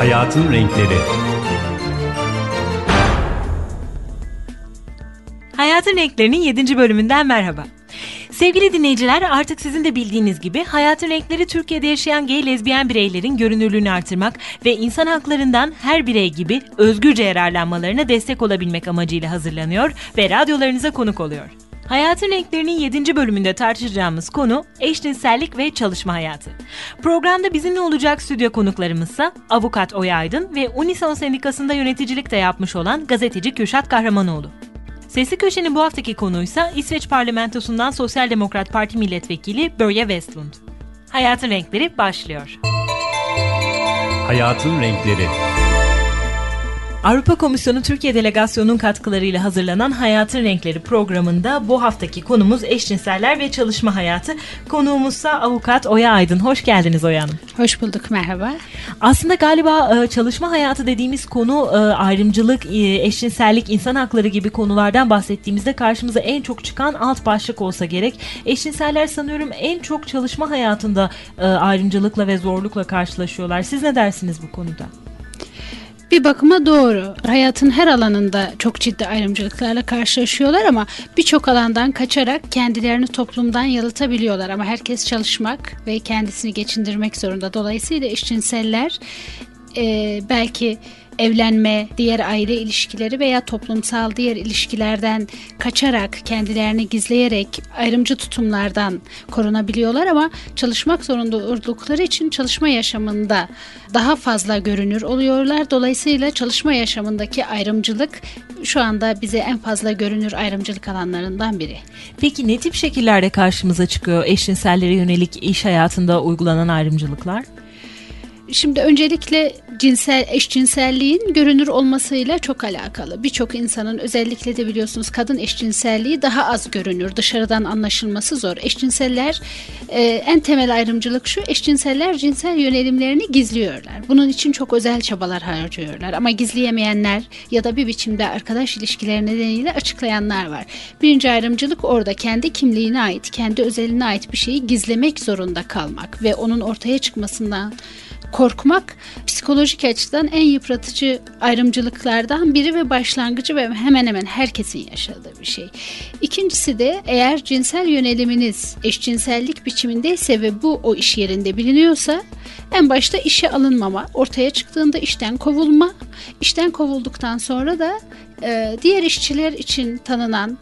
Hayatın Renkleri Hayatın Renklerinin 7. bölümünden merhaba. Sevgili dinleyiciler artık sizin de bildiğiniz gibi Hayatın Renkleri Türkiye'de yaşayan gay lezbiyen bireylerin görünürlüğünü artırmak ve insan haklarından her birey gibi özgürce yararlanmalarına destek olabilmek amacıyla hazırlanıyor ve radyolarınıza konuk oluyor. Hayatın Renklerinin 7. bölümünde tartışacağımız konu eşcinsellik ve çalışma hayatı. Programda bizimle olacak stüdyo konuklarımızsa avukat Oya Aydın ve Unison Sendikası'nda yöneticilik de yapmış olan gazeteci Kürşat Kahramanoğlu. Sesli Köşe'nin bu haftaki konuysa İsveç parlamentosundan Sosyal Demokrat Parti milletvekili Börje Westlund. Hayatın Renkleri başlıyor. Hayatın Renkleri Avrupa Komisyonu Türkiye Delegasyonu'nun katkılarıyla hazırlanan Hayatın Renkleri programında bu haftaki konumuz eşcinseller ve çalışma hayatı. Konuğumuzsa avukat Oya Aydın. Hoş geldiniz Oya Hanım. Hoş bulduk, merhaba. Aslında galiba e, çalışma hayatı dediğimiz konu e, ayrımcılık, e, eşcinsellik, insan hakları gibi konulardan bahsettiğimizde karşımıza en çok çıkan alt başlık olsa gerek. Eşcinseller sanıyorum en çok çalışma hayatında ayrımcılıkla ve zorlukla karşılaşıyorlar. Siz ne dersiniz bu konuda? Bir bakıma doğru. Hayatın her alanında çok ciddi ayrımcılıklarla karşılaşıyorlar ama birçok alandan kaçarak kendilerini toplumdan yalıtabiliyorlar. Ama herkes çalışmak ve kendisini geçindirmek zorunda. Dolayısıyla eşcinseller e, belki evlenme, diğer aile ilişkileri veya toplumsal diğer ilişkilerden kaçarak, kendilerini gizleyerek ayrımcı tutumlardan korunabiliyorlar ama çalışmak zorunda oldukları için çalışma yaşamında daha fazla görünür oluyorlar. Dolayısıyla çalışma yaşamındaki ayrımcılık şu anda bize en fazla görünür ayrımcılık alanlarından biri. Peki ne tip şekillerde karşımıza çıkıyor eşcinsellere yönelik iş hayatında uygulanan ayrımcılıklar? Şimdi öncelikle cinsel eşcinselliğin görünür olmasıyla çok alakalı. Birçok insanın özellikle de biliyorsunuz kadın eşcinselliği daha az görünür. Dışarıdan anlaşılması zor. Eşcinseller e, en temel ayrımcılık şu. Eşcinseller cinsel yönelimlerini gizliyorlar. Bunun için çok özel çabalar harcıyorlar. Ama gizleyemeyenler ya da bir biçimde arkadaş ilişkileri nedeniyle açıklayanlar var. Birinci ayrımcılık orada kendi kimliğine ait, kendi özeline ait bir şeyi gizlemek zorunda kalmak ve onun ortaya çıkmasından korkmak psikolojik açıdan en yıpratıcı ayrımcılıklardan biri ve başlangıcı ve hemen hemen herkesin yaşadığı bir şey. İkincisi de eğer cinsel yöneliminiz eşcinsellik biçimindeyse ve bu o iş yerinde biliniyorsa en başta işe alınmama, ortaya çıktığında işten kovulma, işten kovulduktan sonra da e, diğer işçiler için tanınan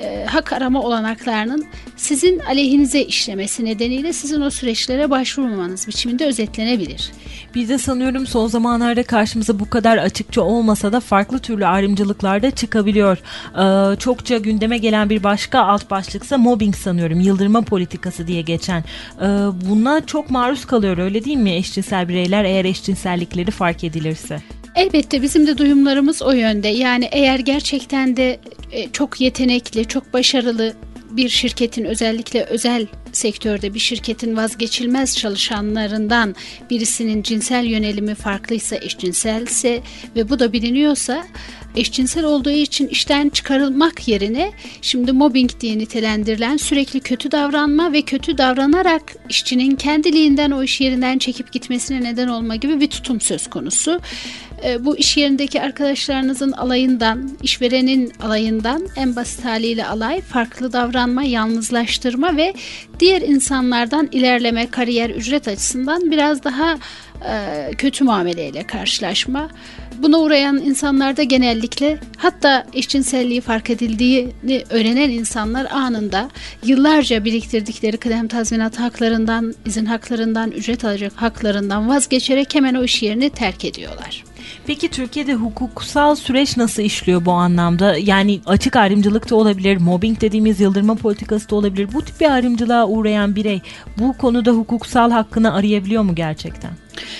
e, hak arama olanaklarının sizin aleyhinize işlemesi nedeniyle sizin o süreçlere başvurmamanız biçiminde özetlenebilir. Bir de sanıyorum son zamanlarda karşımıza bu kadar açıkça olmasa da farklı türlü ayrımcılıklar da çıkabiliyor. Ee, çokça gündeme gelen bir başka alt başlıksa mobbing sanıyorum. Yıldırma politikası diye geçen. Ee, buna çok maruz kalıyor öyle değil mi eşcinsel bireyler eğer eşcinsellikleri fark edilirse? Elbette bizim de duyumlarımız o yönde. Yani eğer gerçekten de e, çok yetenekli, çok başarılı bir şirketin özellikle özel sektörde bir şirketin vazgeçilmez çalışanlarından birisinin cinsel yönelimi farklıysa, eşcinselse ve bu da biliniyorsa eşcinsel olduğu için işten çıkarılmak yerine şimdi mobbing diye nitelendirilen sürekli kötü davranma ve kötü davranarak işçinin kendiliğinden o iş yerinden çekip gitmesine neden olma gibi bir tutum söz konusu. E, bu iş yerindeki arkadaşlarınızın alayından, işverenin alayından en basit haliyle alay, farklı davranma, yalnızlaştırma ve diğer insanlardan ilerleme, kariyer, ücret açısından biraz daha kötü muameleyle karşılaşma. Buna uğrayan insanlarda genellikle hatta eşcinselliği fark edildiğini öğrenen insanlar anında yıllarca biriktirdikleri kıdem tazminat haklarından, izin haklarından, ücret alacak haklarından vazgeçerek hemen o iş yerini terk ediyorlar. Peki Türkiye'de hukuksal süreç nasıl işliyor bu anlamda? Yani açık ayrımcılık da olabilir, mobbing dediğimiz yıldırma politikası da olabilir. Bu tip bir ayrımcılığa uğrayan birey bu konuda hukuksal hakkını arayabiliyor mu gerçekten?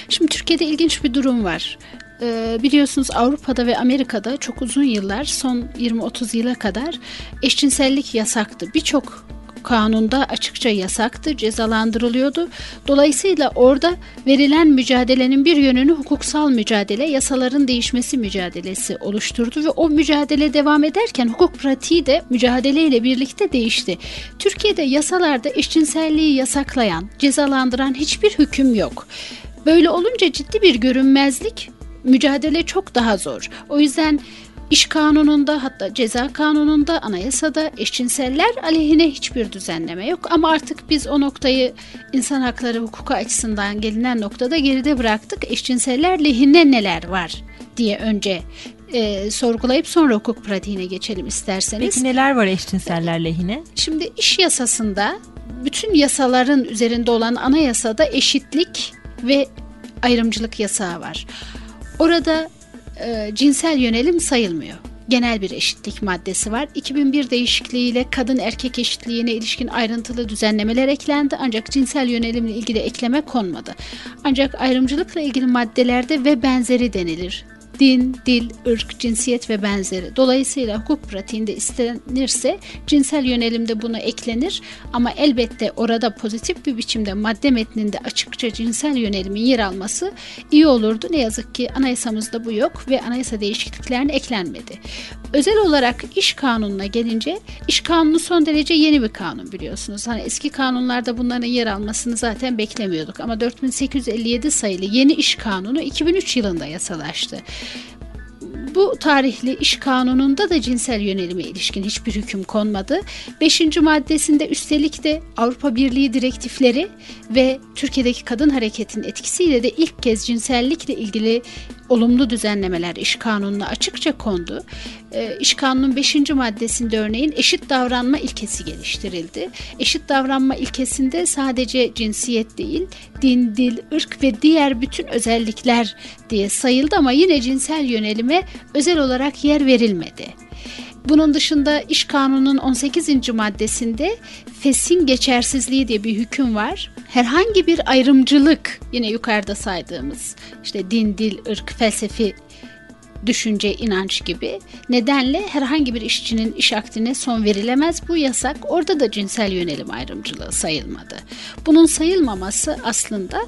Şimdi Türkiye'de ilginç bir durum var. Ee, biliyorsunuz Avrupa'da ve Amerika'da çok uzun yıllar son 20-30 yıla kadar eşcinsellik yasaktı. Birçok kanunda açıkça yasaktı, cezalandırılıyordu. Dolayısıyla orada verilen mücadelenin bir yönünü hukuksal mücadele, yasaların değişmesi mücadelesi oluşturdu ve o mücadele devam ederken hukuk pratiği de mücadeleyle birlikte değişti. Türkiye'de yasalarda eşcinselliği yasaklayan, cezalandıran hiçbir hüküm yok. Böyle olunca ciddi bir görünmezlik mücadele çok daha zor. O yüzden İş kanununda hatta ceza kanununda anayasada eşcinseller aleyhine hiçbir düzenleme yok. Ama artık biz o noktayı insan hakları hukuku açısından gelinen noktada geride bıraktık. Eşcinseller lehine neler var diye önce e, sorgulayıp sonra hukuk pratiğine geçelim isterseniz. Peki neler var eşcinseller lehine? Şimdi iş yasasında bütün yasaların üzerinde olan anayasada eşitlik ve ayrımcılık yasağı var. Orada e, cinsel yönelim sayılmıyor. Genel bir eşitlik maddesi var. 2001 değişikliğiyle kadın erkek eşitliğine ilişkin ayrıntılı düzenlemeler eklendi ancak cinsel yönelimle ilgili ekleme konmadı. Ancak ayrımcılıkla ilgili maddelerde ve benzeri denilir din, dil, ırk, cinsiyet ve benzeri. Dolayısıyla hukuk pratiğinde istenirse cinsel yönelimde bunu eklenir ama elbette orada pozitif bir biçimde madde metninde açıkça cinsel yönelimin yer alması iyi olurdu. Ne yazık ki anayasamızda bu yok ve anayasa değişikliklerine eklenmedi. Özel olarak iş kanununa gelince iş kanunu son derece yeni bir kanun biliyorsunuz. Hani eski kanunlarda bunların yer almasını zaten beklemiyorduk ama 4857 sayılı yeni iş kanunu 2003 yılında yasalaştı. Bu tarihli iş kanununda da cinsel yönelime ilişkin hiçbir hüküm konmadı. Beşinci maddesinde üstelik de Avrupa Birliği direktifleri ve Türkiye'deki kadın hareketinin etkisiyle de ilk kez cinsellikle ilgili olumlu düzenlemeler iş kanununa açıkça kondu. E, iş kanunun 5. maddesinde örneğin eşit davranma ilkesi geliştirildi. Eşit davranma ilkesinde sadece cinsiyet değil, din, dil, ırk ve diğer bütün özellikler diye sayıldı ama yine cinsel yönelime özel olarak yer verilmedi. Bunun dışında iş kanunun 18. maddesinde fesin geçersizliği diye bir hüküm var. Herhangi bir ayrımcılık yine yukarıda saydığımız işte din, dil, ırk, felsefi düşünce, inanç gibi nedenle herhangi bir işçinin iş akdine son verilemez. Bu yasak orada da cinsel yönelim ayrımcılığı sayılmadı. Bunun sayılmaması aslında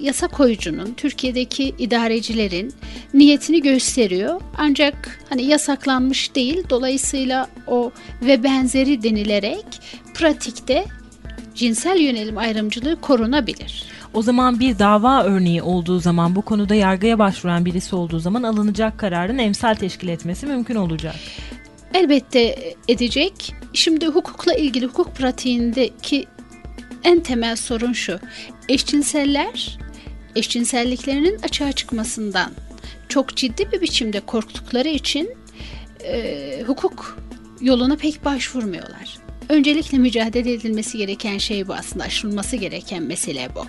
yasa koyucunun, Türkiye'deki idarecilerin niyetini gösteriyor. Ancak hani yasaklanmış değil. Dolayısıyla o ve benzeri denilerek pratikte cinsel yönelim ayrımcılığı korunabilir. O zaman bir dava örneği olduğu zaman bu konuda yargıya başvuran birisi olduğu zaman alınacak kararın emsal teşkil etmesi mümkün olacak. Elbette edecek. Şimdi hukukla ilgili hukuk pratiğindeki en temel sorun şu. Eşcinseller eşcinselliklerinin açığa çıkmasından çok ciddi bir biçimde korktukları için e, hukuk yoluna pek başvurmuyorlar. Öncelikle mücadele edilmesi gereken şey bu aslında aşılması gereken mesele bu.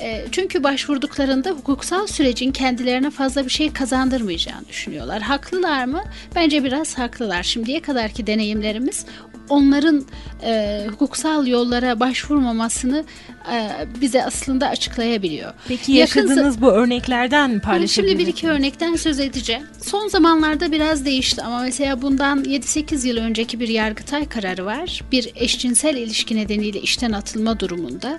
E, çünkü başvurduklarında hukuksal sürecin kendilerine fazla bir şey kazandırmayacağını düşünüyorlar. Haklılar mı? Bence biraz haklılar. Şimdiye kadarki deneyimlerimiz onların e, hukuksal yollara başvurmamasını e, bize aslında açıklayabiliyor. Peki yaşadığınız Yakın, bu örneklerden paylaşabilir Şimdi bir iki örnekten söz edeceğim. Son zamanlarda biraz değişti ama mesela bundan 7-8 yıl önceki bir yargıtay kararı var. Bir eşcinsel ilişki nedeniyle işten atılma durumunda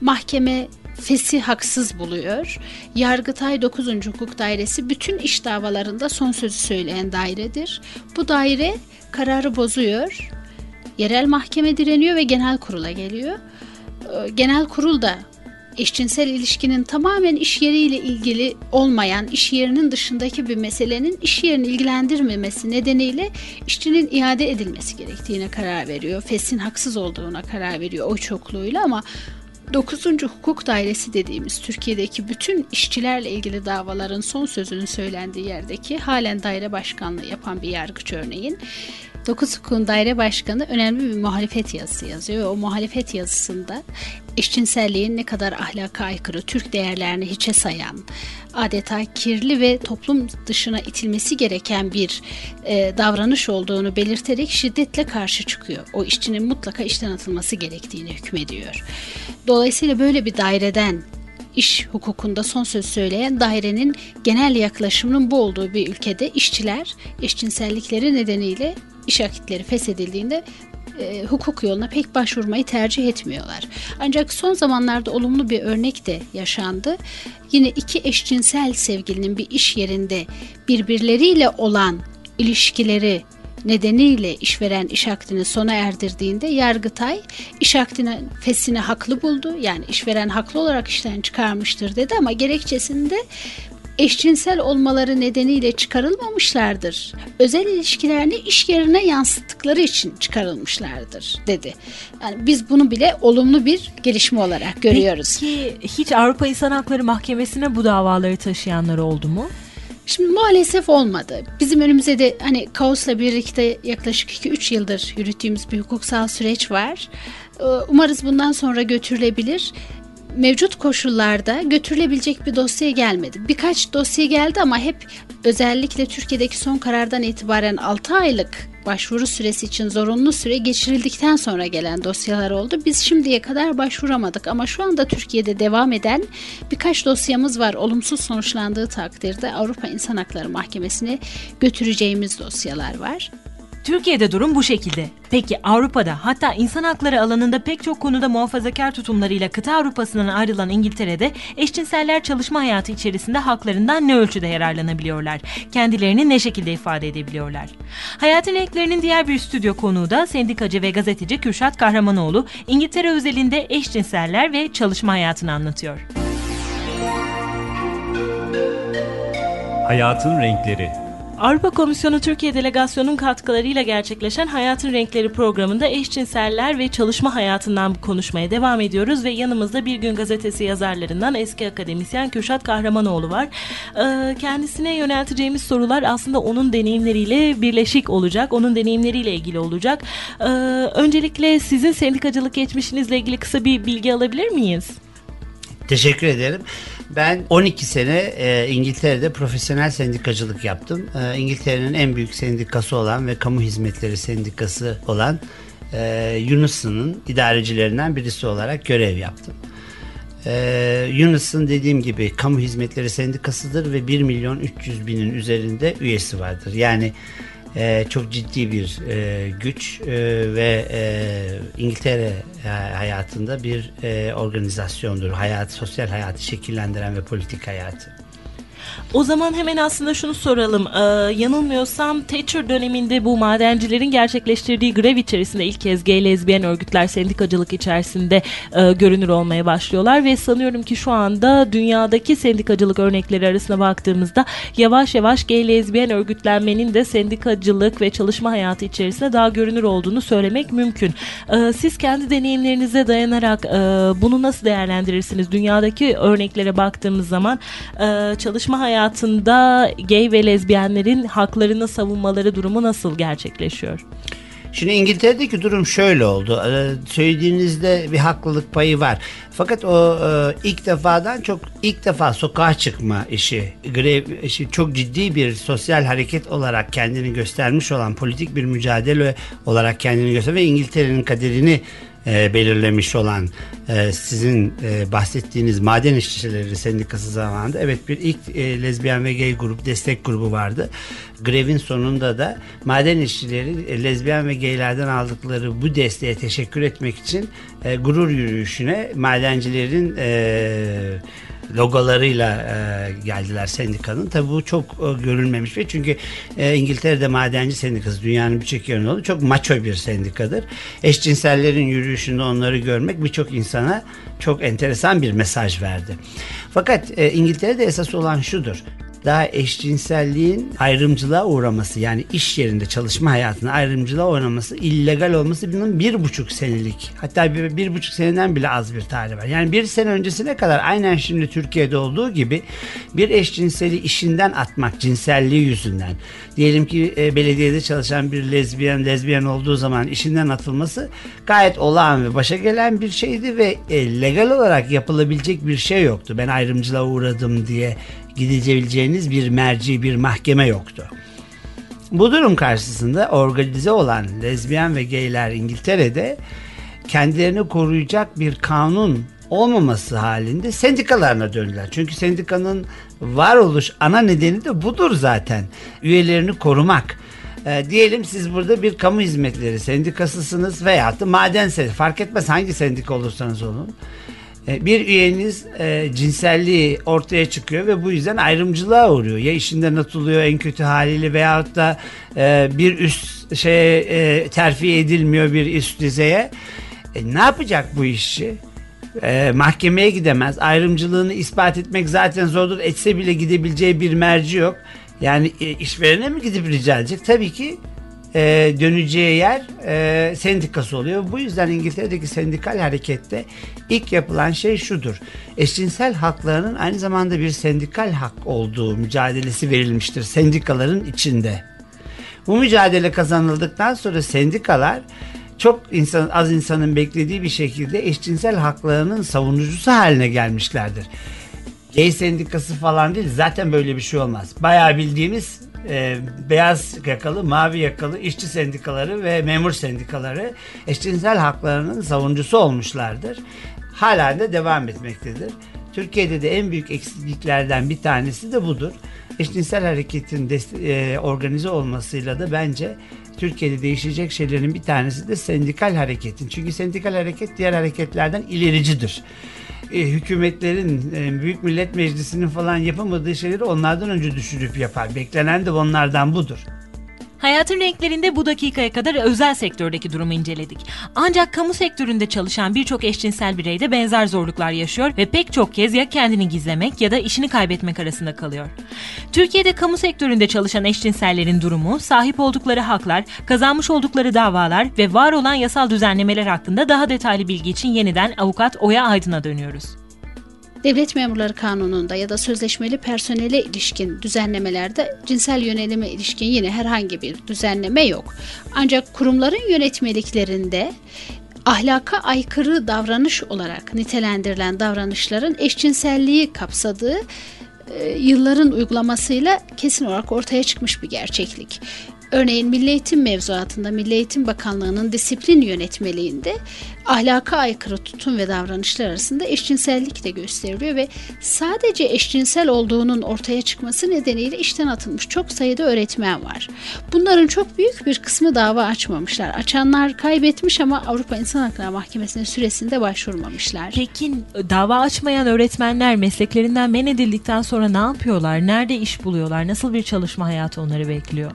mahkeme fesi haksız buluyor. Yargıtay 9. Hukuk Dairesi bütün iş davalarında son sözü söyleyen dairedir. Bu daire kararı bozuyor Yerel mahkeme direniyor ve genel kurula geliyor. Ee, genel kurul da eşcinsel ilişkinin tamamen iş yeriyle ilgili olmayan, iş yerinin dışındaki bir meselenin iş yerini ilgilendirmemesi nedeniyle işçinin iade edilmesi gerektiğine karar veriyor. Fes'in haksız olduğuna karar veriyor oy çokluğuyla ama 9. Hukuk Dairesi dediğimiz Türkiye'deki bütün işçilerle ilgili davaların son sözünün söylendiği yerdeki halen daire başkanlığı yapan bir yargıç örneğin 9 Hukukun Daire Başkanı önemli bir muhalefet yazısı yazıyor ve o muhalefet yazısında eşcinselliğin ne kadar ahlaka aykırı, Türk değerlerini hiçe sayan, adeta kirli ve toplum dışına itilmesi gereken bir e, davranış olduğunu belirterek şiddetle karşı çıkıyor. O işçinin mutlaka işten atılması gerektiğini hükmediyor. Dolayısıyla böyle bir daireden iş hukukunda son söz söyleyen dairenin genel yaklaşımının bu olduğu bir ülkede işçiler eşcinsellikleri nedeniyle iş akitleri feshedildiğinde e, hukuk yoluna pek başvurmayı tercih etmiyorlar. Ancak son zamanlarda olumlu bir örnek de yaşandı. Yine iki eşcinsel sevgilinin bir iş yerinde birbirleriyle olan ilişkileri nedeniyle işveren iş akdini sona erdirdiğinde Yargıtay iş akdinin fesini haklı buldu. Yani işveren haklı olarak işten çıkarmıştır dedi ama gerekçesinde eşcinsel olmaları nedeniyle çıkarılmamışlardır. Özel ilişkilerini iş yerine yansıttıkları için çıkarılmışlardır dedi. Yani biz bunu bile olumlu bir gelişme olarak görüyoruz. Peki hiç Avrupa İnsan Hakları Mahkemesi'ne bu davaları taşıyanlar oldu mu? Şimdi maalesef olmadı. Bizim önümüzde de hani kaosla birlikte yaklaşık 2-3 yıldır yürüttüğümüz bir hukuksal süreç var. Ee, umarız bundan sonra götürülebilir mevcut koşullarda götürülebilecek bir dosya gelmedi. Birkaç dosya geldi ama hep özellikle Türkiye'deki son karardan itibaren 6 aylık başvuru süresi için zorunlu süre geçirildikten sonra gelen dosyalar oldu. Biz şimdiye kadar başvuramadık ama şu anda Türkiye'de devam eden birkaç dosyamız var. Olumsuz sonuçlandığı takdirde Avrupa İnsan Hakları Mahkemesi'ne götüreceğimiz dosyalar var. Türkiye'de durum bu şekilde. Peki Avrupa'da hatta insan hakları alanında pek çok konuda muhafazakar tutumlarıyla kıta Avrupa'sından ayrılan İngiltere'de eşcinseller çalışma hayatı içerisinde haklarından ne ölçüde yararlanabiliyorlar? Kendilerini ne şekilde ifade edebiliyorlar? Hayatın Renklerinin diğer bir stüdyo konuğu da sendikacı ve gazeteci Kürşat Kahramanoğlu İngiltere özelinde eşcinseller ve çalışma hayatını anlatıyor. Hayatın Renkleri Avrupa Komisyonu Türkiye Delegasyonu'nun katkılarıyla gerçekleşen Hayatın Renkleri programında eşcinseller ve çalışma hayatından konuşmaya devam ediyoruz ve yanımızda Bir Gün Gazetesi yazarlarından eski akademisyen Kürşat Kahramanoğlu var. Ee, kendisine yönelteceğimiz sorular aslında onun deneyimleriyle birleşik olacak, onun deneyimleriyle ilgili olacak. Ee, öncelikle sizin sendikacılık geçmişinizle ilgili kısa bir bilgi alabilir miyiz? Teşekkür ederim. Ben 12 sene e, İngiltere'de profesyonel sendikacılık yaptım. E, İngiltere'nin en büyük sendikası olan ve kamu hizmetleri sendikası olan e, Union'ın idarecilerinden birisi olarak görev yaptım. E, Unison dediğim gibi kamu hizmetleri sendikasıdır ve 1 milyon 300 binin üzerinde üyesi vardır. Yani e, çok ciddi bir e, güç e, ve e, İngiltere hayatında bir e, organizasyondur. Hayat, sosyal hayatı şekillendiren ve politik hayatı. O zaman hemen aslında şunu soralım. Ee, yanılmıyorsam Thatcher döneminde bu madencilerin gerçekleştirdiği grev içerisinde ilk kez gay lezbiyen örgütler sendikacılık içerisinde e, görünür olmaya başlıyorlar ve sanıyorum ki şu anda dünyadaki sendikacılık örnekleri arasına baktığımızda yavaş yavaş gay lezbiyen örgütlenmenin de sendikacılık ve çalışma hayatı içerisinde daha görünür olduğunu söylemek mümkün. Ee, siz kendi deneyimlerinize dayanarak e, bunu nasıl değerlendirirsiniz? Dünyadaki örneklere baktığımız zaman e, çalışma hayatı hayatında gay ve lezbiyenlerin haklarını savunmaları durumu nasıl gerçekleşiyor? Şimdi İngiltere'deki durum şöyle oldu. Ee, söylediğinizde bir haklılık payı var. Fakat o e, ilk defadan çok ilk defa sokağa çıkma işi, grev işi çok ciddi bir sosyal hareket olarak kendini göstermiş olan politik bir mücadele olarak kendini göstermiş ve İngiltere'nin kaderini e, belirlemiş olan e, sizin e, bahsettiğiniz maden işçileri sendikası zamanında evet bir ilk e, lezbiyen ve gay grup destek grubu vardı. Grevin sonunda da maden işçileri e, lezbiyen ve gaylerden aldıkları bu desteğe teşekkür etmek için e, gurur yürüyüşüne madencilerin e, logolarıyla e, geldiler sendikanın. Tabi bu çok e, görülmemiş ve çünkü e, İngiltere'de madenci sendikası dünyanın birçok yerinde oldu. Çok maço bir sendikadır. Eşcinsellerin yürüyüşünde onları görmek birçok insana çok enteresan bir mesaj verdi. Fakat e, İngiltere'de esas olan şudur daha eşcinselliğin ayrımcılığa uğraması yani iş yerinde çalışma hayatında ayrımcılığa uğraması illegal olması bunun bir buçuk senelik hatta bir, bir buçuk seneden bile az bir tarih var. Yani bir sene öncesine kadar aynen şimdi Türkiye'de olduğu gibi bir eşcinseli işinden atmak cinselliği yüzünden diyelim ki e, belediyede çalışan bir lezbiyen lezbiyen olduğu zaman işinden atılması gayet olağan ve başa gelen bir şeydi ve e, legal olarak yapılabilecek bir şey yoktu. Ben ayrımcılığa uğradım diye gidebileceğiniz bir merci, bir mahkeme yoktu. Bu durum karşısında organize olan lezbiyen ve gayler İngiltere'de kendilerini koruyacak bir kanun olmaması halinde sendikalarına döndüler. Çünkü sendikanın varoluş ana nedeni de budur zaten. Üyelerini korumak. E, diyelim siz burada bir kamu hizmetleri sendikasısınız veya da maden sendikası fark etmez hangi sendika olursanız olun bir üyeniz e, cinselliği ortaya çıkıyor ve bu yüzden ayrımcılığa uğruyor. Ya işinden atılıyor en kötü haliyle veyahut da e, bir üst şeye e, terfi edilmiyor bir üst düzeye. E, ne yapacak bu işçi? E, mahkemeye gidemez. Ayrımcılığını ispat etmek zaten zordur. Etse bile gidebileceği bir merci yok. Yani e, işverene mi gidip rica edecek? Tabii ki e, döneceği yer e, sendikası oluyor. Bu yüzden İngiltere'deki sendikal harekette ilk yapılan şey şudur. Eşcinsel haklarının aynı zamanda bir sendikal hak olduğu mücadelesi verilmiştir sendikaların içinde. Bu mücadele kazanıldıktan sonra sendikalar çok insan, az insanın beklediği bir şekilde eşcinsel haklarının savunucusu haline gelmişlerdir. Gay sendikası falan değil zaten böyle bir şey olmaz. Bayağı bildiğimiz e, beyaz yakalı, mavi yakalı işçi sendikaları ve memur sendikaları eşcinsel haklarının savunucusu olmuşlardır. Hala da devam etmektedir. Türkiye'de de en büyük eksikliklerden bir tanesi de budur. Eşcinsel hareketin e, organize olmasıyla da bence Türkiye'de değişecek şeylerin bir tanesi de sendikal hareketin. Çünkü sendikal hareket diğer hareketlerden ilericidir e, hükümetlerin, e, Büyük Millet Meclisi'nin falan yapamadığı şeyleri onlardan önce düşürüp yapar. Beklenen de onlardan budur. Hayatın renklerinde bu dakikaya kadar özel sektördeki durumu inceledik. Ancak kamu sektöründe çalışan birçok eşcinsel birey de benzer zorluklar yaşıyor ve pek çok kez ya kendini gizlemek ya da işini kaybetmek arasında kalıyor. Türkiye'de kamu sektöründe çalışan eşcinsellerin durumu, sahip oldukları haklar, kazanmış oldukları davalar ve var olan yasal düzenlemeler hakkında daha detaylı bilgi için yeniden avukat Oya Aydın'a dönüyoruz. Devlet Memurları Kanunu'nda ya da sözleşmeli personele ilişkin düzenlemelerde cinsel yönelime ilişkin yine herhangi bir düzenleme yok. Ancak kurumların yönetmeliklerinde ahlaka aykırı davranış olarak nitelendirilen davranışların eşcinselliği kapsadığı e, yılların uygulamasıyla kesin olarak ortaya çıkmış bir gerçeklik. Örneğin Milli Eğitim mevzuatında Milli Eğitim Bakanlığı'nın disiplin yönetmeliğinde ahlaka aykırı tutum ve davranışlar arasında eşcinsellik de gösteriliyor ve sadece eşcinsel olduğunun ortaya çıkması nedeniyle işten atılmış çok sayıda öğretmen var. Bunların çok büyük bir kısmı dava açmamışlar. Açanlar kaybetmiş ama Avrupa İnsan Hakları Mahkemesi'ne süresinde başvurmamışlar. Peki dava açmayan öğretmenler mesleklerinden men edildikten sonra ne yapıyorlar? Nerede iş buluyorlar? Nasıl bir çalışma hayatı onları bekliyor?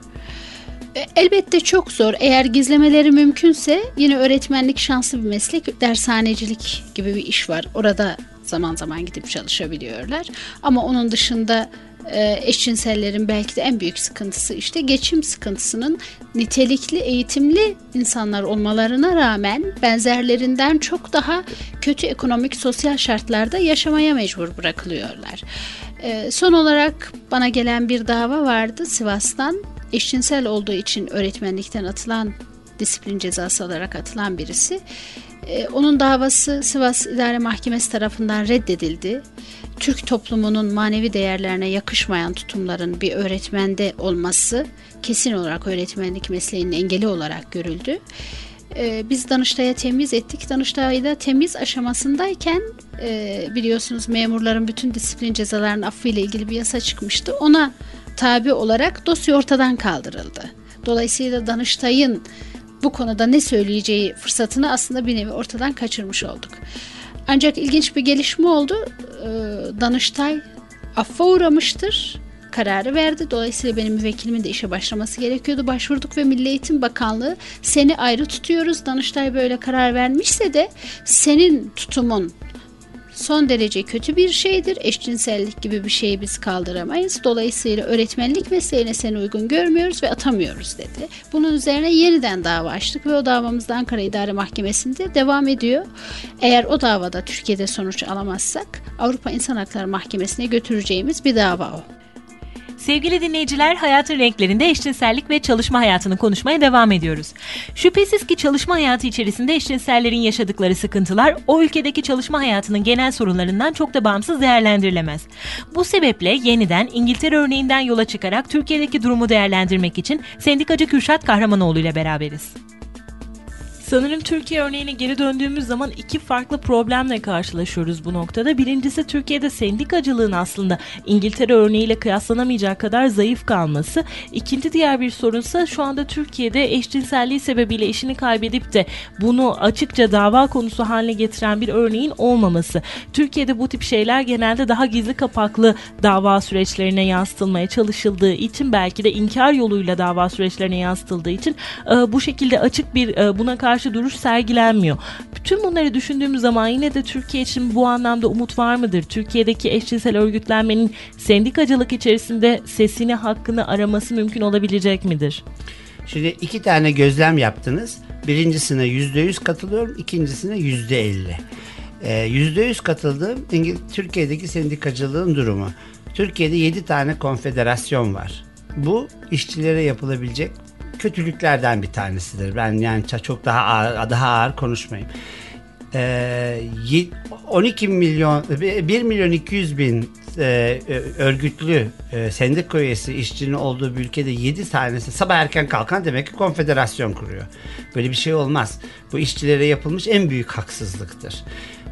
E, elbette çok zor. Eğer gizlemeleri mümkünse yine öğretmenlik şanslı bir meslek. Dershanecilik gibi bir iş var. Orada zaman zaman gidip çalışabiliyorlar. Ama onun dışında e, eşcinsellerin belki de en büyük sıkıntısı işte geçim sıkıntısının nitelikli eğitimli insanlar olmalarına rağmen benzerlerinden çok daha kötü ekonomik sosyal şartlarda yaşamaya mecbur bırakılıyorlar. E, son olarak bana gelen bir dava vardı Sivas'tan eşcinsel olduğu için öğretmenlikten atılan disiplin cezası olarak atılan birisi. Ee, onun davası Sivas İdare Mahkemesi tarafından reddedildi. Türk toplumunun manevi değerlerine yakışmayan tutumların bir öğretmende olması kesin olarak öğretmenlik mesleğinin engeli olarak görüldü. Ee, biz Danıştay'a temiz ettik. Danıştay'da temiz aşamasındayken e, biliyorsunuz memurların bütün disiplin cezalarının affı ile ilgili bir yasa çıkmıştı. Ona tabi olarak dosya ortadan kaldırıldı. Dolayısıyla Danıştay'ın bu konuda ne söyleyeceği fırsatını aslında bir nevi ortadan kaçırmış olduk. Ancak ilginç bir gelişme oldu. Ee, Danıştay affa uğramıştır kararı verdi. Dolayısıyla benim müvekkilimin de işe başlaması gerekiyordu. Başvurduk ve Milli Eğitim Bakanlığı seni ayrı tutuyoruz. Danıştay böyle karar vermişse de senin tutumun son derece kötü bir şeydir. Eşcinsellik gibi bir şeyi biz kaldıramayız. Dolayısıyla öğretmenlik mesleğine seni uygun görmüyoruz ve atamıyoruz dedi. Bunun üzerine yeniden dava açtık ve o davamız da Ankara İdare Mahkemesi'nde devam ediyor. Eğer o davada Türkiye'de sonuç alamazsak Avrupa İnsan Hakları Mahkemesi'ne götüreceğimiz bir dava o. Sevgili dinleyiciler, hayatın renklerinde eşcinsellik ve çalışma hayatını konuşmaya devam ediyoruz. Şüphesiz ki çalışma hayatı içerisinde eşcinsellerin yaşadıkları sıkıntılar o ülkedeki çalışma hayatının genel sorunlarından çok da bağımsız değerlendirilemez. Bu sebeple yeniden İngiltere örneğinden yola çıkarak Türkiye'deki durumu değerlendirmek için sendikacı Kürşat Kahramanoğlu ile beraberiz. Sanırım Türkiye örneğine geri döndüğümüz zaman iki farklı problemle karşılaşıyoruz bu noktada. Birincisi Türkiye'de sendikacılığın aslında İngiltere örneğiyle kıyaslanamayacak kadar zayıf kalması. İkinci diğer bir sorunsa şu anda Türkiye'de eşcinselliği sebebiyle işini kaybedip de bunu açıkça dava konusu haline getiren bir örneğin olmaması. Türkiye'de bu tip şeyler genelde daha gizli kapaklı dava süreçlerine yansıtılmaya çalışıldığı için belki de inkar yoluyla dava süreçlerine yansıtıldığı için bu şekilde açık bir buna karşı karşı duruş sergilenmiyor. Bütün bunları düşündüğümüz zaman yine de Türkiye için bu anlamda umut var mıdır? Türkiye'deki eşcinsel örgütlenmenin sendikacılık içerisinde sesini, hakkını araması mümkün olabilecek midir? Şimdi iki tane gözlem yaptınız. Birincisine yüzde yüz katılıyorum, ikincisine yüzde elli. Ee, yüzde yüz katıldığım Türkiye'deki sendikacılığın durumu. Türkiye'de yedi tane konfederasyon var. Bu işçilere yapılabilecek kötülüklerden bir tanesidir. Ben yani çok daha ağır, daha ağır konuşmayayım. Ee, 12 milyon 1 milyon 200 bin e, örgütlü e, sendika üyesi işçinin olduğu bir ülkede 7 tanesi sabah erken kalkan demek ki konfederasyon kuruyor. Böyle bir şey olmaz. Bu işçilere yapılmış en büyük haksızlıktır.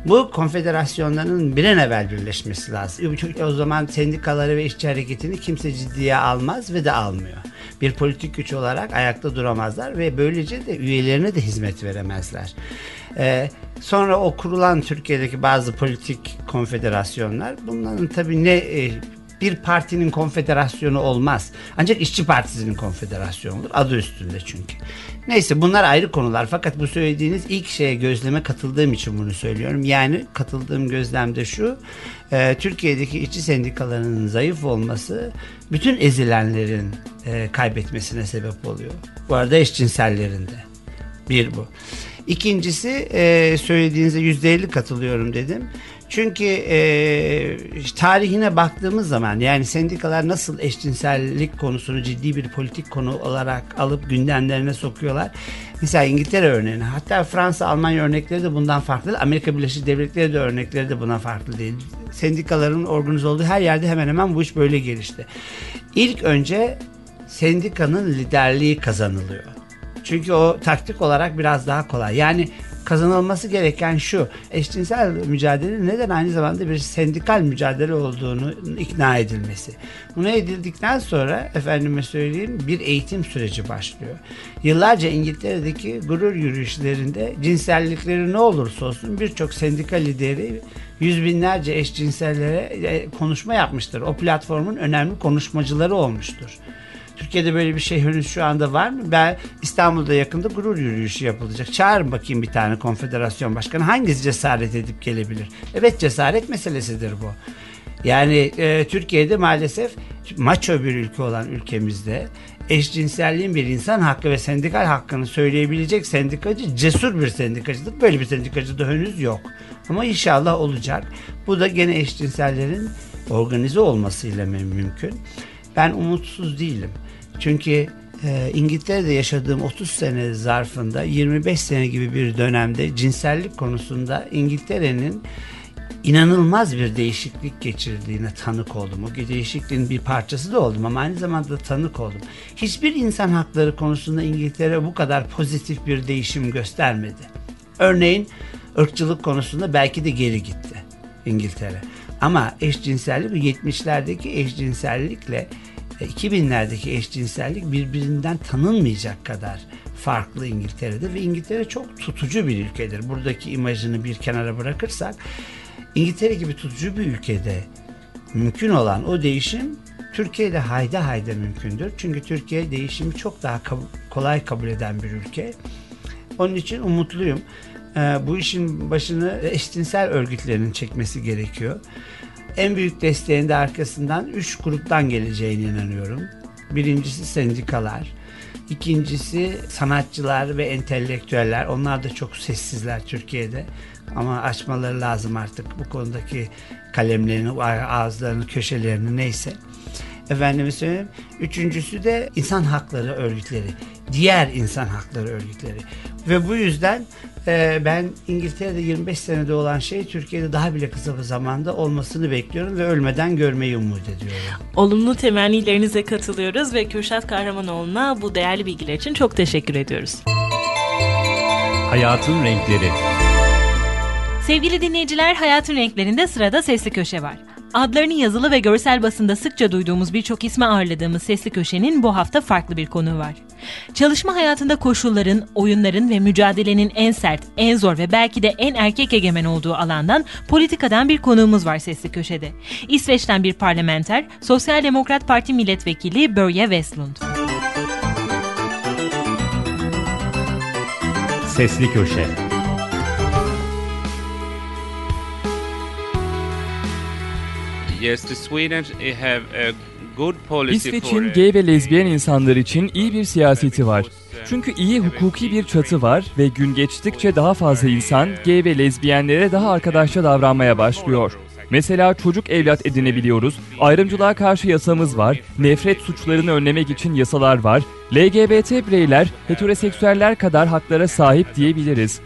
Bu konfederasyonların bir an evvel birleşmesi lazım. O zaman sendikaları ve işçi hareketini kimse ciddiye almaz ve de almıyor. Bir politik güç olarak ayakta duramazlar ve böylece de üyelerine de hizmet veremezler. Ee, sonra o kurulan Türkiye'deki bazı politik konfederasyonlar bunların tabii ne e, bir partinin konfederasyonu olmaz. Ancak işçi partisinin konfederasyonu olur. Adı üstünde çünkü. Neyse bunlar ayrı konular. Fakat bu söylediğiniz ilk şeye gözleme katıldığım için bunu söylüyorum. Yani katıldığım gözlemde şu. E, Türkiye'deki işçi sendikalarının zayıf olması bütün ezilenlerin e, kaybetmesine sebep oluyor. Bu arada eşcinsellerin de. Bir bu. İkincisi e, söylediğinize yüzde elli katılıyorum dedim. Çünkü e, tarihine baktığımız zaman yani sendikalar nasıl eşcinsellik konusunu ciddi bir politik konu olarak alıp gündemlerine sokuyorlar. Mesela İngiltere örneğini hatta Fransa, Almanya örnekleri de bundan farklı. Amerika Birleşik Devletleri de örnekleri de buna farklı değil. Sendikaların organize olduğu her yerde hemen hemen bu iş böyle gelişti. İlk önce sendikanın liderliği kazanılıyor. Çünkü o taktik olarak biraz daha kolay. Yani kazanılması gereken şu. Eşcinsel mücadele neden aynı zamanda bir sendikal mücadele olduğunu ikna edilmesi. Buna edildikten sonra efendime söyleyeyim bir eğitim süreci başlıyor. Yıllarca İngiltere'deki gurur yürüyüşlerinde cinsellikleri ne olursa olsun birçok sendika lideri yüz binlerce eşcinsellere e, konuşma yapmıştır. O platformun önemli konuşmacıları olmuştur. Türkiye'de böyle bir şey henüz şu anda var mı? Ben İstanbul'da yakında gurur yürüyüşü yapılacak. Çağırın bakayım bir tane konfederasyon başkanı. Hangisi cesaret edip gelebilir? Evet cesaret meselesidir bu. Yani e, Türkiye'de maalesef maço bir ülke olan ülkemizde eşcinselliğin bir insan hakkı ve sendikal hakkını söyleyebilecek sendikacı cesur bir sendikacıdır. Böyle bir sendikacı da henüz yok. Ama inşallah olacak. Bu da gene eşcinsellerin organize olmasıyla mümkün. Ben umutsuz değilim. Çünkü e, İngiltere'de yaşadığım 30 sene zarfında 25 sene gibi bir dönemde cinsellik konusunda İngiltere'nin inanılmaz bir değişiklik geçirdiğine tanık oldum. O değişikliğin bir parçası da oldum ama aynı zamanda tanık oldum. Hiçbir insan hakları konusunda İngiltere bu kadar pozitif bir değişim göstermedi. Örneğin ırkçılık konusunda belki de geri gitti İngiltere. Ama eşcinsellik bu 70'lerdeki eşcinsellikle 2000'lerdeki eşcinsellik birbirinden tanınmayacak kadar farklı İngiltere'de ve İngiltere çok tutucu bir ülkedir. Buradaki imajını bir kenara bırakırsak İngiltere gibi tutucu bir ülkede mümkün olan o değişim Türkiye'de hayda hayda mümkündür. Çünkü Türkiye değişimi çok daha kolay kabul eden bir ülke. Onun için umutluyum. Ee, bu işin başını eşcinsel örgütlerinin çekmesi gerekiyor. En büyük desteğin de arkasından üç gruptan geleceğine inanıyorum. Birincisi sendikalar, ikincisi sanatçılar ve entelektüeller. Onlar da çok sessizler Türkiye'de ama açmaları lazım artık bu konudaki kalemlerini, ağızlarını, köşelerini neyse. Efendime söyleyeyim. Üçüncüsü de insan hakları örgütleri. Diğer insan hakları örgütleri. Ve bu yüzden e, ben İngiltere'de 25 senede olan şey Türkiye'de daha bile kısa bir zamanda olmasını bekliyorum ve ölmeden görmeyi umut ediyorum. Olumlu temennilerinize katılıyoruz ve Kürşat Kahramanoğlu'na bu değerli bilgiler için çok teşekkür ediyoruz. Hayatın Renkleri Sevgili dinleyiciler, Hayatın Renklerinde sırada Sesli Köşe var. Adlarını yazılı ve görsel basında sıkça duyduğumuz birçok ismi ağırladığımız Sesli Köşe'nin bu hafta farklı bir konu var. Çalışma hayatında koşulların, oyunların ve mücadelenin en sert, en zor ve belki de en erkek egemen olduğu alandan politikadan bir konuğumuz var Sesli Köşe'de. İsveç'ten bir parlamenter, Sosyal Demokrat Parti milletvekili Börje Westlund. Sesli Köşe İsveç'in gay ve lezbiyen insanlar için iyi bir siyaseti var. Çünkü iyi hukuki bir çatı var ve gün geçtikçe daha fazla insan gay ve lezbiyenlere daha arkadaşça davranmaya başlıyor. Mesela çocuk evlat edinebiliyoruz, ayrımcılığa karşı yasamız var, nefret suçlarını önlemek için yasalar var, LGBT bireyler heteroseksüeller kadar haklara sahip diyebiliriz.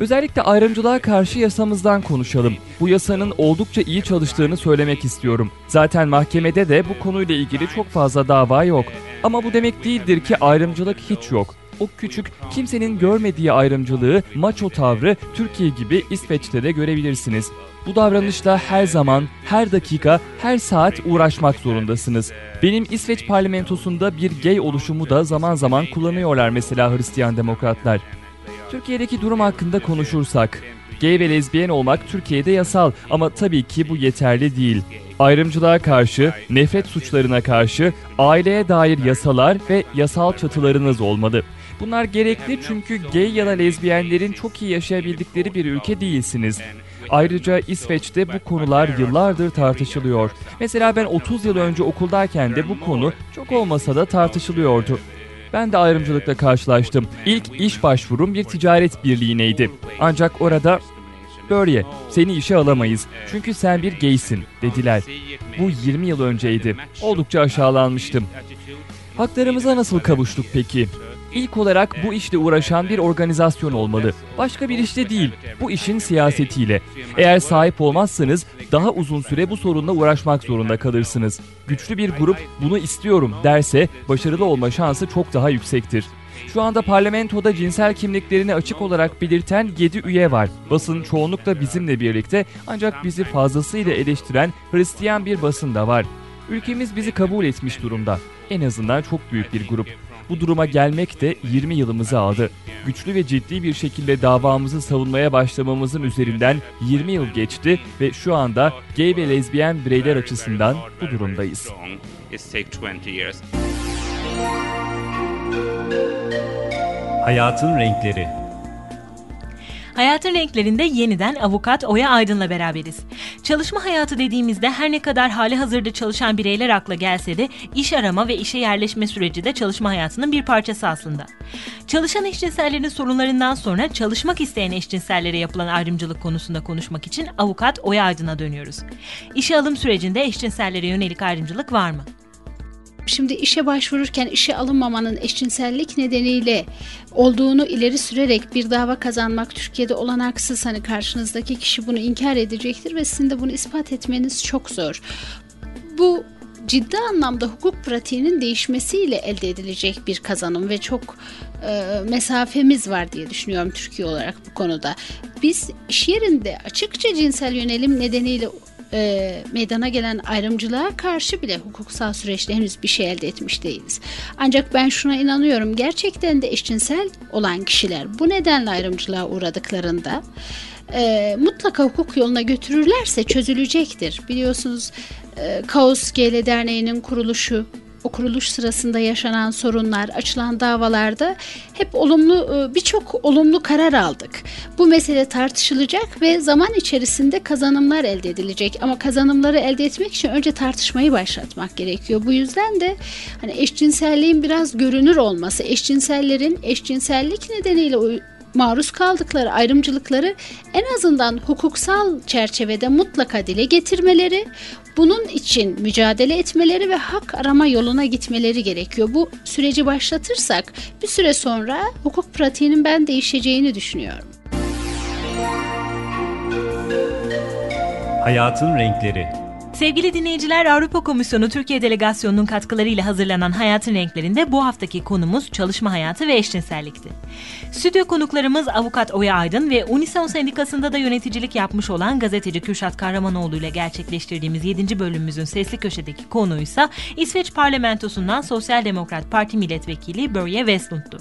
Özellikle ayrımcılığa karşı yasamızdan konuşalım. Bu yasanın oldukça iyi çalıştığını söylemek istiyorum. Zaten mahkemede de bu konuyla ilgili çok fazla dava yok. Ama bu demek değildir ki ayrımcılık hiç yok. O küçük, kimsenin görmediği ayrımcılığı, maço tavrı Türkiye gibi İsveç'te de görebilirsiniz. Bu davranışla her zaman, her dakika, her saat uğraşmak zorundasınız. Benim İsveç parlamentosunda bir gay oluşumu da zaman zaman kullanıyorlar mesela Hristiyan demokratlar. Türkiye'deki durum hakkında konuşursak, gay ve lezbiyen olmak Türkiye'de yasal ama tabii ki bu yeterli değil. Ayrımcılığa karşı, nefret suçlarına karşı aileye dair yasalar ve yasal çatılarınız olmalı. Bunlar gerekli çünkü gay ya da lezbiyenlerin çok iyi yaşayabildikleri bir ülke değilsiniz. Ayrıca İsveç'te bu konular yıllardır tartışılıyor. Mesela ben 30 yıl önce okuldayken de bu konu çok olmasa da tartışılıyordu. Ben de ayrımcılıkla karşılaştım. İlk iş başvurum bir ticaret birliğineydi. Ancak orada Börye, seni işe alamayız. Çünkü sen bir gaysin dediler. Bu 20 yıl önceydi. Oldukça aşağılanmıştım. Haklarımıza nasıl kavuştuk peki? İlk olarak bu işle uğraşan bir organizasyon olmalı. Başka bir işte değil. Bu işin siyasetiyle. Eğer sahip olmazsanız daha uzun süre bu sorunla uğraşmak zorunda kalırsınız. Güçlü bir grup bunu istiyorum derse başarılı olma şansı çok daha yüksektir. Şu anda parlamentoda cinsel kimliklerini açık olarak belirten 7 üye var. Basın çoğunlukla bizimle birlikte ancak bizi fazlasıyla eleştiren Hristiyan bir basın da var. Ülkemiz bizi kabul etmiş durumda. En azından çok büyük bir grup. Bu duruma gelmek de 20 yılımızı aldı. Güçlü ve ciddi bir şekilde davamızı savunmaya başlamamızın üzerinden 20 yıl geçti ve şu anda gay ve lezbiyen bireyler açısından bu durumdayız. Hayatın Renkleri Hayatın renklerinde yeniden avukat Oya Aydın'la beraberiz. Çalışma hayatı dediğimizde her ne kadar hali hazırda çalışan bireyler akla gelse de iş arama ve işe yerleşme süreci de çalışma hayatının bir parçası aslında. Çalışan eşcinsellerin sorunlarından sonra çalışmak isteyen eşcinsellere yapılan ayrımcılık konusunda konuşmak için avukat Oya Aydın'a dönüyoruz. İşe alım sürecinde eşcinsellere yönelik ayrımcılık var mı? Şimdi işe başvururken işe alınmamanın eşcinsellik nedeniyle olduğunu ileri sürerek bir dava kazanmak Türkiye'de olanaksız. Hani karşınızdaki kişi bunu inkar edecektir ve sizin de bunu ispat etmeniz çok zor. Bu ciddi anlamda hukuk pratiğinin değişmesiyle elde edilecek bir kazanım ve çok e, mesafemiz var diye düşünüyorum Türkiye olarak bu konuda. Biz iş yerinde açıkça cinsel yönelim nedeniyle e, meydana gelen ayrımcılığa karşı bile hukuksal süreçte henüz bir şey elde etmiş değiliz. Ancak ben şuna inanıyorum gerçekten de eşcinsel olan kişiler bu nedenle ayrımcılığa uğradıklarında e, mutlaka hukuk yoluna götürürlerse çözülecektir. Biliyorsunuz e, Kaos GL Derneği'nin kuruluşu o kuruluş sırasında yaşanan sorunlar, açılan davalarda hep olumlu e, birçok olumlu karar aldık. Bu mesele tartışılacak ve zaman içerisinde kazanımlar elde edilecek ama kazanımları elde etmek için önce tartışmayı başlatmak gerekiyor. Bu yüzden de hani eşcinselliğin biraz görünür olması, eşcinsellerin eşcinsellik nedeniyle maruz kaldıkları ayrımcılıkları en azından hukuksal çerçevede mutlaka dile getirmeleri, bunun için mücadele etmeleri ve hak arama yoluna gitmeleri gerekiyor. Bu süreci başlatırsak bir süre sonra hukuk pratiğinin ben değişeceğini düşünüyorum. Hayatın Renkleri Sevgili dinleyiciler Avrupa Komisyonu Türkiye Delegasyonu'nun katkılarıyla hazırlanan Hayatın Renklerinde bu haftaki konumuz çalışma hayatı ve eşcinsellikti. Stüdyo konuklarımız Avukat Oya Aydın ve Unison Sendikası'nda da yöneticilik yapmış olan gazeteci Kürşat Kahramanoğlu ile gerçekleştirdiğimiz 7. bölümümüzün sesli köşedeki konuysa İsveç Parlamentosu'ndan Sosyal Demokrat Parti Milletvekili Börje Westlund'du.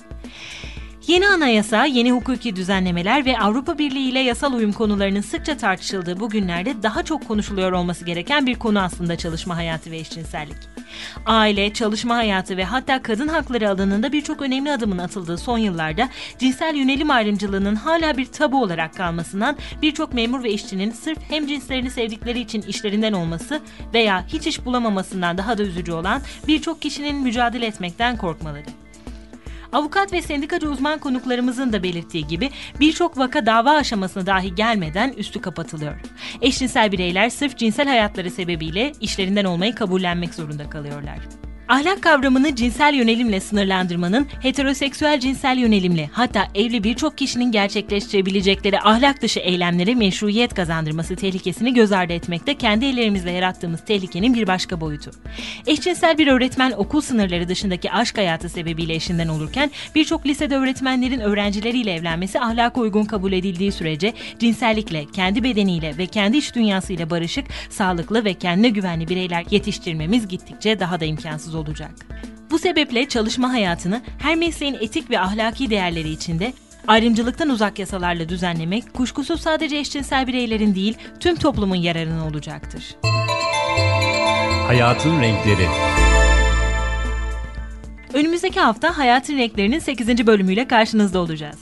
Yeni anayasa, yeni hukuki düzenlemeler ve Avrupa Birliği ile yasal uyum konularının sıkça tartışıldığı bu günlerde daha çok konuşuluyor olması gereken bir konu aslında çalışma hayatı ve eşcinsellik. Aile, çalışma hayatı ve hatta kadın hakları alanında birçok önemli adımın atıldığı son yıllarda cinsel yönelim ayrımcılığının hala bir tabu olarak kalmasından birçok memur ve işçinin sırf hem cinslerini sevdikleri için işlerinden olması veya hiç iş bulamamasından daha da üzücü olan birçok kişinin mücadele etmekten korkmaları. Avukat ve sendikacı uzman konuklarımızın da belirttiği gibi birçok vaka dava aşamasına dahi gelmeden üstü kapatılıyor. Eşcinsel bireyler sırf cinsel hayatları sebebiyle işlerinden olmayı kabullenmek zorunda kalıyorlar. Ahlak kavramını cinsel yönelimle sınırlandırmanın heteroseksüel cinsel yönelimle hatta evli birçok kişinin gerçekleştirebilecekleri ahlak dışı eylemlere meşruiyet kazandırması tehlikesini göz ardı etmekte kendi ellerimizle yarattığımız tehlikenin bir başka boyutu. Eşcinsel bir öğretmen okul sınırları dışındaki aşk hayatı sebebiyle eşinden olurken birçok lisede öğretmenlerin öğrencileriyle evlenmesi ahlaka uygun kabul edildiği sürece cinsellikle, kendi bedeniyle ve kendi iç dünyasıyla barışık, sağlıklı ve kendine güvenli bireyler yetiştirmemiz gittikçe daha da imkansız olacak. Bu sebeple çalışma hayatını her mesleğin etik ve ahlaki değerleri içinde ayrımcılıktan uzak yasalarla düzenlemek kuşkusuz sadece eşcinsel bireylerin değil tüm toplumun yararına olacaktır. Hayatın Renkleri Önümüzdeki hafta Hayatın Renklerinin 8. bölümüyle karşınızda olacağız.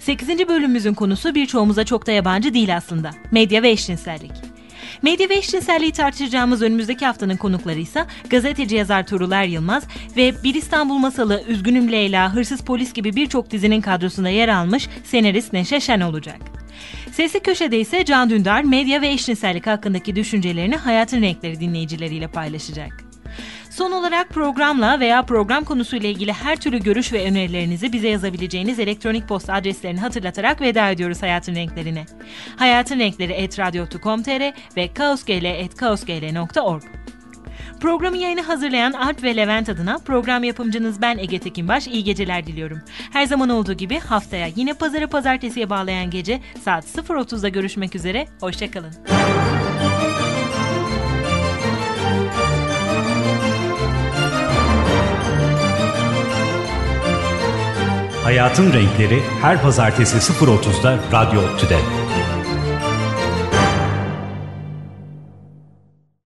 8. bölümümüzün konusu birçoğumuza çok da yabancı değil aslında. Medya ve eşcinsellik. Medya ve eşcinselliği tartışacağımız önümüzdeki haftanın konukları ise gazeteci yazar Tuğrul Yılmaz ve Bir İstanbul Masalı, Üzgünüm Leyla, Hırsız Polis gibi birçok dizinin kadrosunda yer almış senarist Neşe Şen olacak. Sesli Köşe'de ise Can Dündar medya ve eşcinsellik hakkındaki düşüncelerini Hayatın Renkleri dinleyicileriyle paylaşacak. Son olarak programla veya program konusuyla ilgili her türlü görüş ve önerilerinizi bize yazabileceğiniz elektronik posta adreslerini hatırlatarak veda ediyoruz Hayatın Renklerine. Hayatın Renkleri etradyo.com.tr ve kaosgl.org. Programı yayını hazırlayan Art ve Levent adına program yapımcınız ben Ege Tekinbaş iyi geceler diliyorum. Her zaman olduğu gibi haftaya yine pazarı pazartesiye bağlayan gece saat 0.30'da görüşmek üzere, hoşçakalın. Hayatın Renkleri her pazartesi 0.30'da Radyo Tüde.